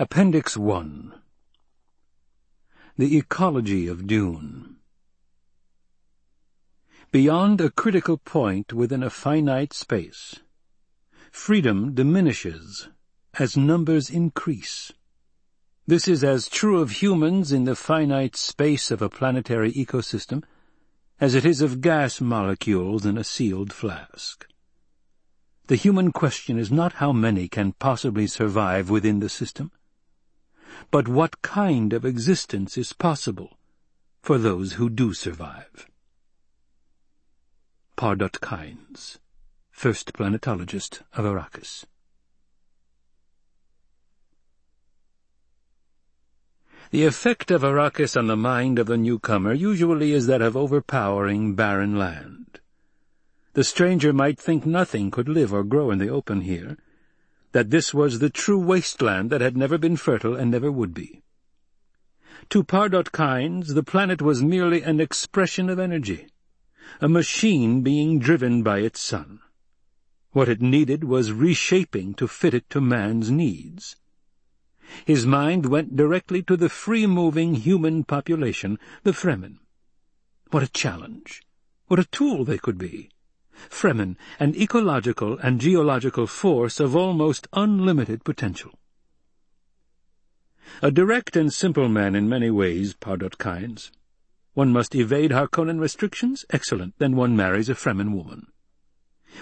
Appendix 1 The Ecology of Dune Beyond a critical point within a finite space, freedom diminishes as numbers increase. This is as true of humans in the finite space of a planetary ecosystem as it is of gas molecules in a sealed flask. The human question is not how many can possibly survive within the system, but what kind of existence is possible for those who do survive. Pardot Kynes, first planetologist of Arrakis. The effect of Arrakis on the mind of the newcomer usually is that of overpowering barren land. The stranger might think nothing could live or grow in the open here, that this was the true wasteland that had never been fertile and never would be. To Pardot Kynes, the planet was merely an expression of energy, a machine being driven by its sun. What it needed was reshaping to fit it to man's needs. His mind went directly to the free-moving human population, the Fremen. What a challenge! What a tool they could be! Fremen, an ecological and geological force of almost unlimited potential. A direct and simple man in many ways, Pardot Kynes. One must evade Harkonnen restrictions? Excellent, then one marries a Fremen woman.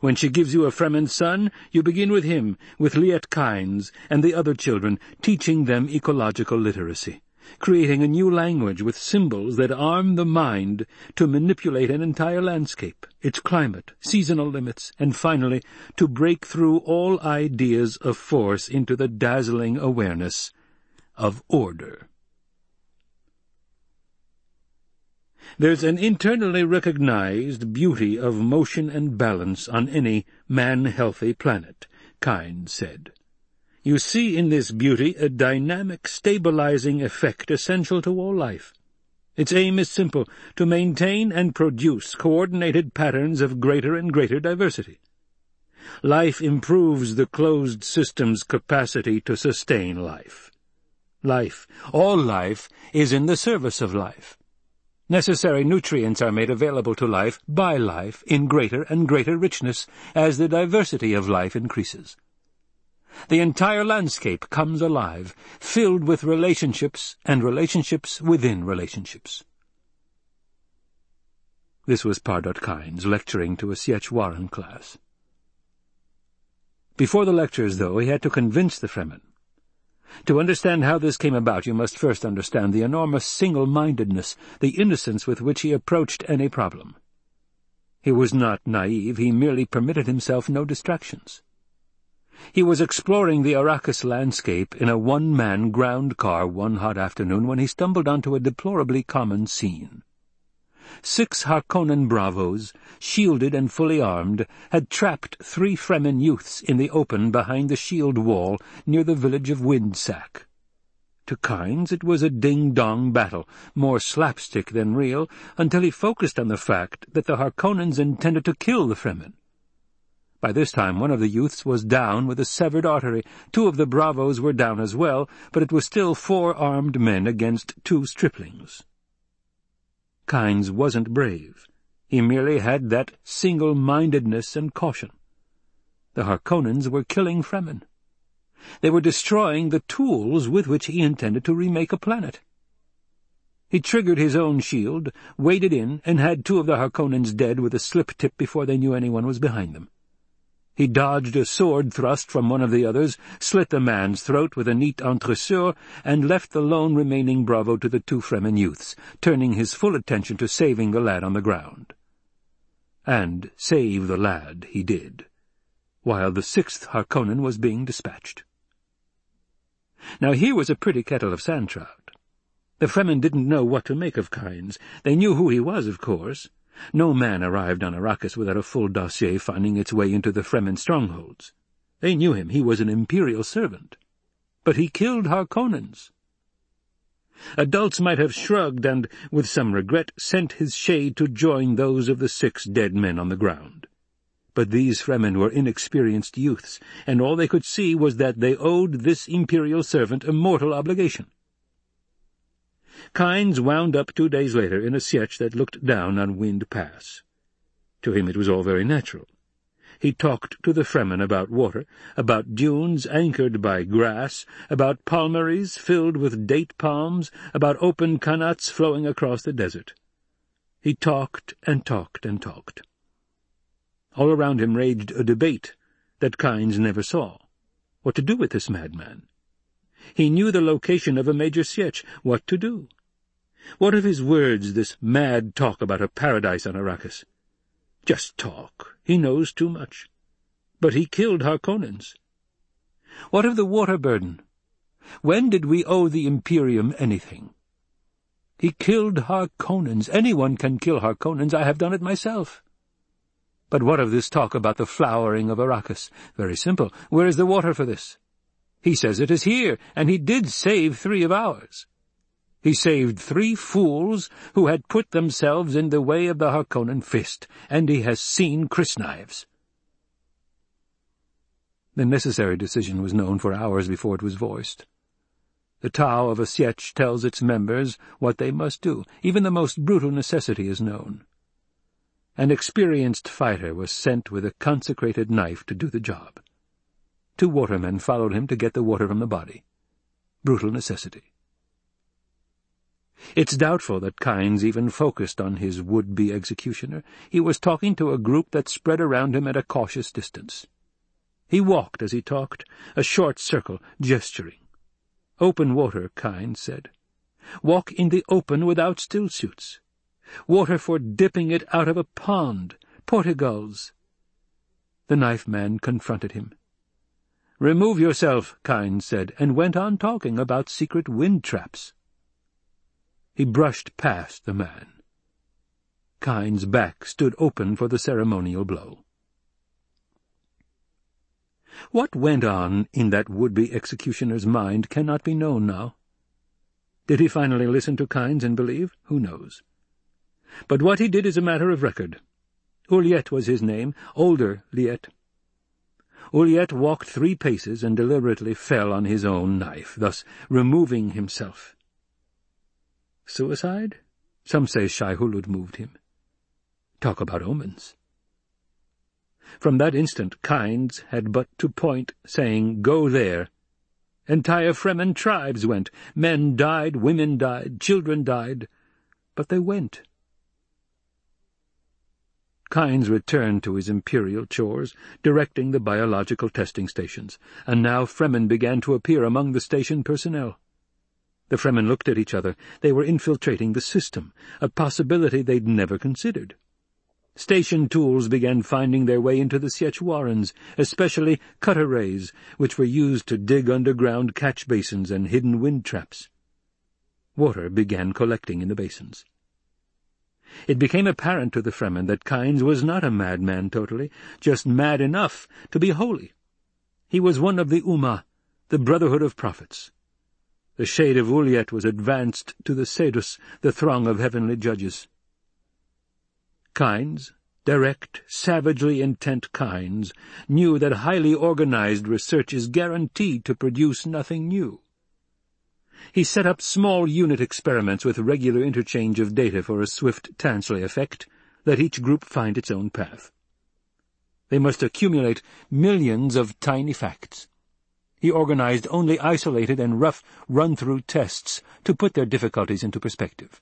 When she gives you a Fremen son, you begin with him, with Liet Kynes and the other children, teaching them ecological literacy, creating a new language with symbols that arm the mind to manipulate an entire landscape, its climate, seasonal limits, and finally to break through all ideas of force into the dazzling awareness of order. There's an internally recognized beauty of motion and balance on any man-healthy planet, Kynes said. You see in this beauty a dynamic, stabilizing effect essential to all life. Its aim is simple, to maintain and produce coordinated patterns of greater and greater diversity. Life improves the closed system's capacity to sustain life. Life, all life, is in the service of life. Necessary nutrients are made available to life by life in greater and greater richness as the diversity of life increases. The entire landscape comes alive, filled with relationships and relationships within relationships. This was Pardot Kynes lecturing to a Sietch Warren class. Before the lectures, though, he had to convince the Fremen to understand how this came about, you must first understand the enormous single-mindedness, the innocence with which he approached any problem. He was not naive, he merely permitted himself no distractions. He was exploring the Arrakis landscape in a one-man ground car one hot afternoon when he stumbled onto a deplorably common scene. Six Harkonnen bravos, shielded and fully armed, had trapped three Fremen youths in the open behind the shield wall near the village of Windsack. To Kynes it was a ding-dong battle, more slapstick than real, until he focused on the fact that the Harkonnens intended to kill the Fremen. By this time one of the youths was down with a severed artery. Two of the bravos were down as well, but it was still four armed men against two striplings. Kynes wasn't brave. He merely had that single-mindedness and caution. The Harkonnens were killing Fremen. They were destroying the tools with which he intended to remake a planet. He triggered his own shield, waded in, and had two of the Harkonnens dead with a slip tip before they knew anyone was behind them. He dodged a sword thrust from one of the others, slit the man's throat with a neat entresol, and left the lone remaining bravo to the two Fremen youths, turning his full attention to saving the lad on the ground. And save the lad he did, while the sixth Harkonnen was being dispatched. Now here was a pretty kettle of sand trout. The Fremen didn't know what to make of Kynes. They knew who he was, of course, no man arrived on Arrakis without a full dossier finding its way into the Fremen strongholds. They knew him, he was an imperial servant. But he killed Harkonnens. Adults might have shrugged and, with some regret, sent his shade to join those of the six dead men on the ground. But these Fremen were inexperienced youths, and all they could see was that they owed this imperial servant a mortal obligation. Kynes wound up two days later in a sietch that looked down on Wind Pass. To him it was all very natural. He talked to the Fremen about water, about dunes anchored by grass, about palmeries filled with date palms, about open qanats flowing across the desert. He talked and talked and talked. All around him raged a debate that Kynes never saw. What to do with this madman? He knew the location of a major sietch. What to do? What of his words, this mad talk about a paradise on Arrakis? Just talk. He knows too much. But he killed Harkonnens. What of the water burden? When did we owe the Imperium anything? He killed Harkonnens. Anyone can kill Harkonnens. I have done it myself. But what of this talk about the flowering of Arrakis? Very simple. Where is the water for this? He says it is here, and he did save three of ours. He saved three fools who had put themselves in the way of the Harkonnen fist, and he has seen crysknives. The necessary decision was known for hours before it was voiced. The Tau of a Sietch tells its members what they must do. Even the most brutal necessity is known. An experienced fighter was sent with a consecrated knife to do the job. Two watermen followed him to get the water from the body. Brutal necessity. It's doubtful that Kynes even focused on his would-be executioner. He was talking to a group that spread around him at a cautious distance. He walked as he talked, a short circle, gesturing. Open water, Kynes said. Walk in the open without stillsuits. Water for dipping it out of a pond. Portyguls. The knife man confronted him. Remove yourself, Kynes said, and went on talking about secret wind traps. He brushed past the man. Kynes' back stood open for the ceremonial blow. What went on in that would-be executioner's mind cannot be known now. Did he finally listen to Kynes and believe? Who knows? But what he did is a matter of record. Uliet was his name, older Liet. Uliet walked three paces and deliberately fell on his own knife, thus removing himself. Suicide? Some say Shai Hulud moved him. Talk about omens. From that instant Kynes had but to point, saying, Go there. Entire Fremen tribes went. Men died, women died, children died. But they went. Kynes returned to his imperial chores, directing the biological testing stations, and now Fremen began to appear among the station personnel. The Fremen looked at each other. They were infiltrating the system, a possibility they'd never considered. Station tools began finding their way into the Sietch warrens, especially cutter rays, which were used to dig underground catch basins and hidden wind traps. Water began collecting in the basins. It became apparent to the Fremen that Kynes was not a madman totally, just mad enough to be holy. He was one of the Ummah, the Brotherhood of Prophets. The shade of Uliet was advanced to the Sadus, the throng of heavenly judges. Kynes, direct, savagely intent Kynes, knew that highly organized research is guaranteed to produce nothing new. He set up small unit experiments with regular interchange of data for a swift Tansley effect, let each group find its own path. They must accumulate millions of tiny facts. He organized only isolated and rough run-through tests to put their difficulties into perspective.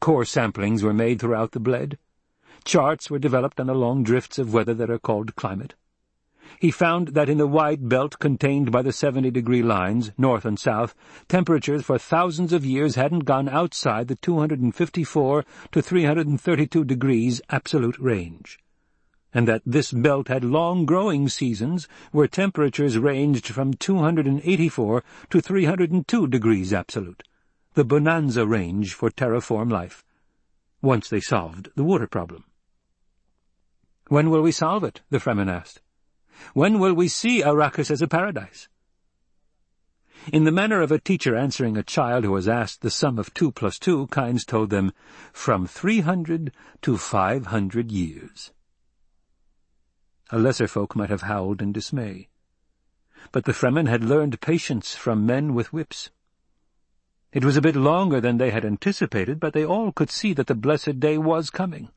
Core samplings were made throughout the bled. Charts were developed on the long drifts of weather that are called climate. He found that in the wide belt contained by the 70-degree lines, north and south, temperatures for thousands of years hadn't gone outside the 254 to 332 degrees absolute range and that this belt had long growing seasons where temperatures ranged from 284 to 302 degrees absolute, the bonanza range for terraform life, once they solved the water problem. When will we solve it? the Fremen asked. When will we see Arrakis as a paradise? In the manner of a teacher answering a child who has asked the sum of two plus two, Kynes told them, from three hundred to five hundred years. A lesser folk might have howled in dismay. But the Fremen had learned patience from men with whips. It was a bit longer than they had anticipated, but they all could see that the blessed day was coming.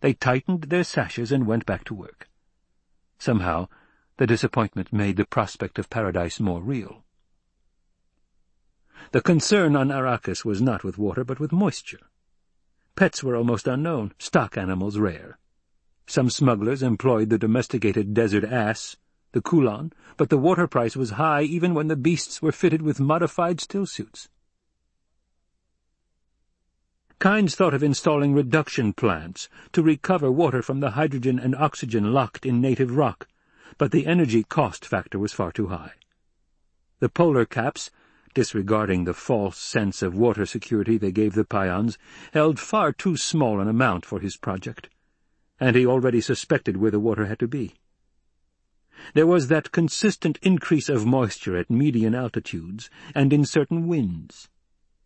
They tightened their sashes and went back to work. Somehow, the disappointment made the prospect of paradise more real. The concern on Arrakis was not with water, but with moisture. Pets were almost unknown, stock animals rare. Some smugglers employed the domesticated desert ass, the kulan, but the water price was high even when the beasts were fitted with modified stillsuits. Kynes thought of installing reduction plants to recover water from the hydrogen and oxygen locked in native rock, but the energy cost factor was far too high. The polar caps, disregarding the false sense of water security they gave the Pyons, held far too small an amount for his project, and he already suspected where the water had to be. There was that consistent increase of moisture at median altitudes and in certain winds.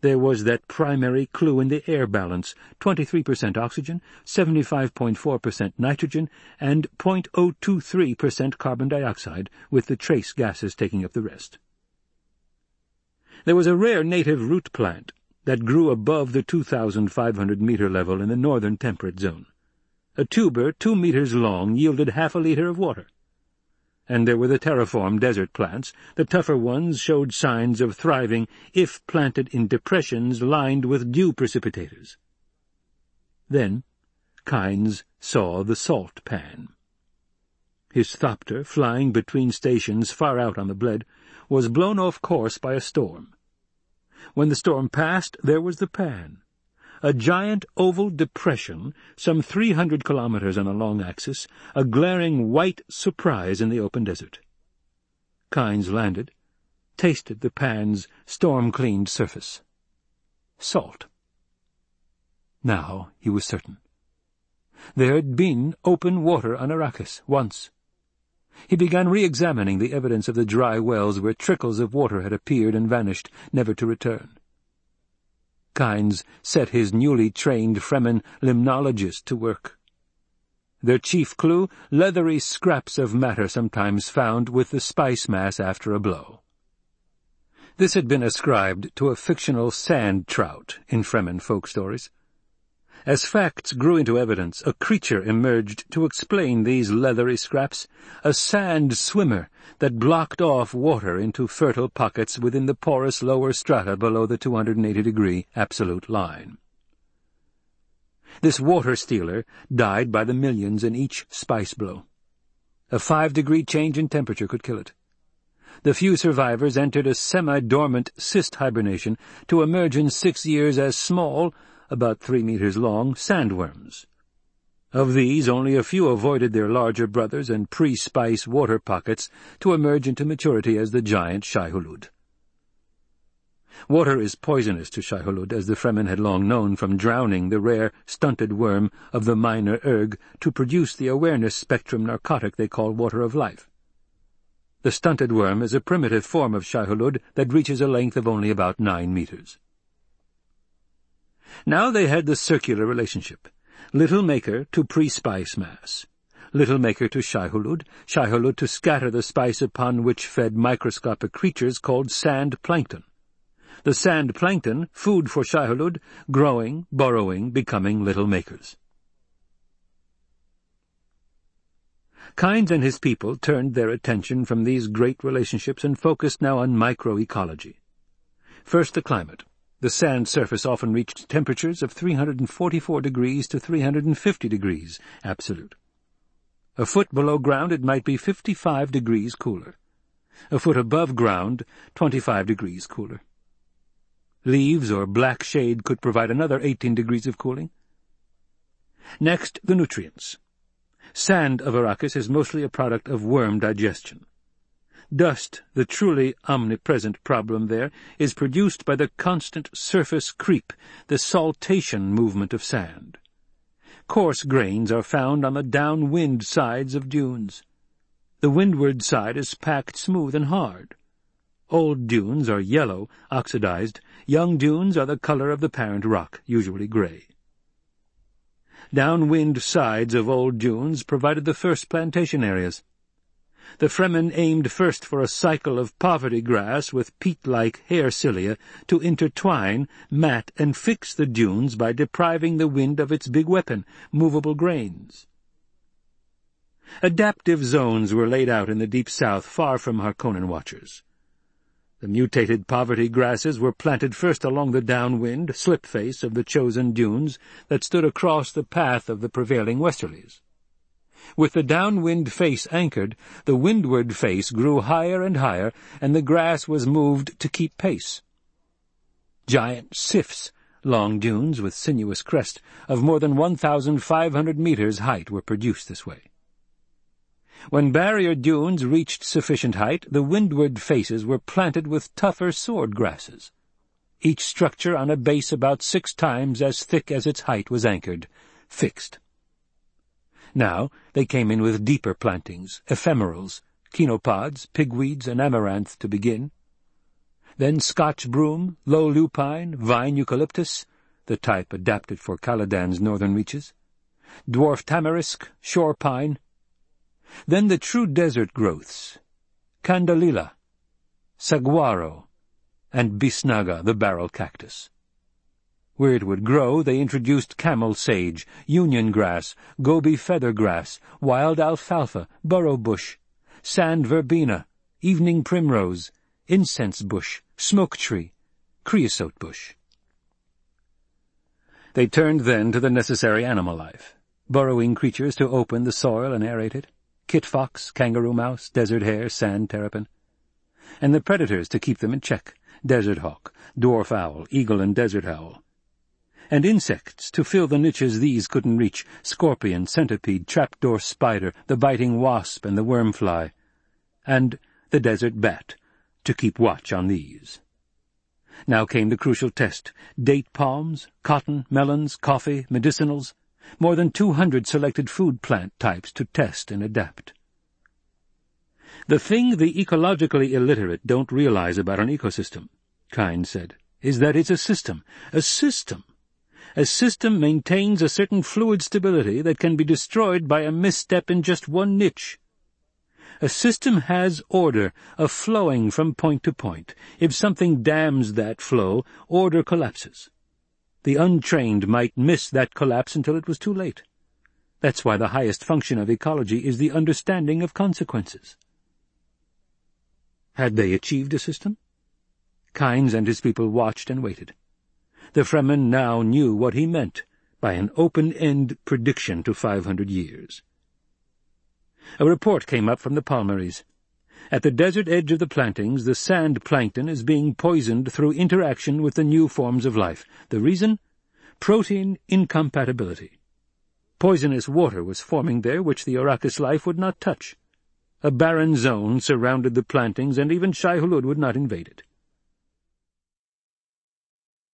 There was that primary clue in the air balance, 23% oxygen, 75.4% nitrogen, and 0.023% carbon dioxide, with the trace gases taking up the rest. There was a rare native root plant that grew above the 2,500-meter level in the northern temperate zone. A tuber two meters long yielded half a liter of water and there were the terraform desert plants. The tougher ones showed signs of thriving if planted in depressions lined with dew precipitators. Then Kynes saw the salt pan. His thopter, flying between stations far out on the bled, was blown off course by a storm. When the storm passed, there was the pan, a giant oval depression, some three hundred kilometers on a long axis, a glaring white surprise in the open desert. Kynes landed, tasted the pan's storm-cleaned surface. Salt. Now he was certain. There had been open water on Arrakis, once. He began re-examining the evidence of the dry wells where trickles of water had appeared and vanished, never to return. Kynes set his newly trained Fremen limnologist to work. Their chief clue, leathery scraps of matter sometimes found with the spice mass after a blow. This had been ascribed to a fictional sand trout in Fremen folk stories. As facts grew into evidence, a creature emerged to explain these leathery scraps, a sand swimmer that blocked off water into fertile pockets within the porous lower strata below the 280-degree absolute line. This water stealer died by the millions in each spice blow. A five-degree change in temperature could kill it. The few survivors entered a semi-dormant cyst hibernation to emerge in six years as small about three meters long, sandworms. Of these, only a few avoided their larger brothers and pre-spice water pockets to emerge into maturity as the giant Shai-Hulud. Water is poisonous to Shai-Hulud, as the Fremen had long known from drowning the rare stunted worm of the minor erg to produce the awareness spectrum narcotic they call water of life. The stunted worm is a primitive form of Shai-Hulud that reaches a length of only about nine meters. Now they had the circular relationship. Little Maker to pre-spice mass. Little Maker to Shai-Hulud, Shai-Hulud to scatter the spice upon which fed microscopic creatures called sand plankton. The sand plankton, food for Shai-Hulud, growing, burrowing, becoming little makers. Kynes and his people turned their attention from these great relationships and focused now on microecology. First the climate. The sand surface often reached temperatures of 344 degrees to 350 degrees absolute. A foot below ground it might be 55 degrees cooler. A foot above ground, 25 degrees cooler. Leaves or black shade could provide another 18 degrees of cooling. Next, the nutrients. Sand of Arrakis is mostly a product of worm digestion. Dust, the truly omnipresent problem there, is produced by the constant surface creep, the saltation movement of sand. Coarse grains are found on the downwind sides of dunes. The windward side is packed smooth and hard. Old dunes are yellow, oxidized. Young dunes are the color of the parent rock, usually gray. downwind sides of old dunes provided the first plantation areas. The Fremen aimed first for a cycle of poverty grass with peat-like hair cilia to intertwine, mat, and fix the dunes by depriving the wind of its big weapon, movable grains. Adaptive zones were laid out in the deep south far from Harkonnen watchers. The mutated poverty grasses were planted first along the downwind, slip face of the chosen dunes that stood across the path of the prevailing westerlies. With the downwind face anchored, the windward face grew higher and higher, and the grass was moved to keep pace. Giant sifs, long dunes with sinuous crest, of more than 1,500 meters height were produced this way. When barrier dunes reached sufficient height, the windward faces were planted with tougher sword grasses, each structure on a base about six times as thick as its height was anchored, fixed. Now they came in with deeper plantings, ephemerals, chenopods, pigweeds, and amaranth to begin. Then Scotch broom, low lupine, vine eucalyptus, the type adapted for Caladan's northern reaches, dwarf tamarisk, shore pine, then the true desert growths, Candelilla, Saguaro, and Bisnaga, the barrel cactus. Where it would grow, they introduced camel sage, onion grass, gobi feather grass, wild alfalfa, burro bush, sand verbena, evening primrose, incense bush, smoke tree, creosote bush. They turned then to the necessary animal life, burrowing creatures to open the soil and aerate it, kit fox, kangaroo mouse, desert hare, sand terrapin. And the predators to keep them in check, desert hawk, dwarf owl, eagle and desert owl. And insects to fill the niches these couldn't reach, scorpion, centipede, trapdoor spider, the biting wasp and the wormfly. And the desert bat, to keep watch on these. Now came the crucial test. Date palms, cotton, melons, coffee, medicinals, more than 200 selected food plant types to test and adapt. The thing the ecologically illiterate don't realize about an ecosystem, Kynes said, is that it's a system. A system. A system maintains a certain fluid stability that can be destroyed by a misstep in just one niche. A system has order, a flowing from point to point. If something dams that flow, order collapses. The untrained might miss that collapse until it was too late. That's why the highest function of ecology is the understanding of consequences. Had they achieved a system? Kynes and his people watched and waited. The Fremen now knew what he meant by an open-end prediction to five hundred years. A report came up from the Palmeries. At the desert edge of the plantings, the sand plankton is being poisoned through interaction with the new forms of life. The reason? Protein incompatibility. Poisonous water was forming there which the Arrakis life would not touch. A barren zone surrounded the plantings, and even Shai Hulud would not invade it.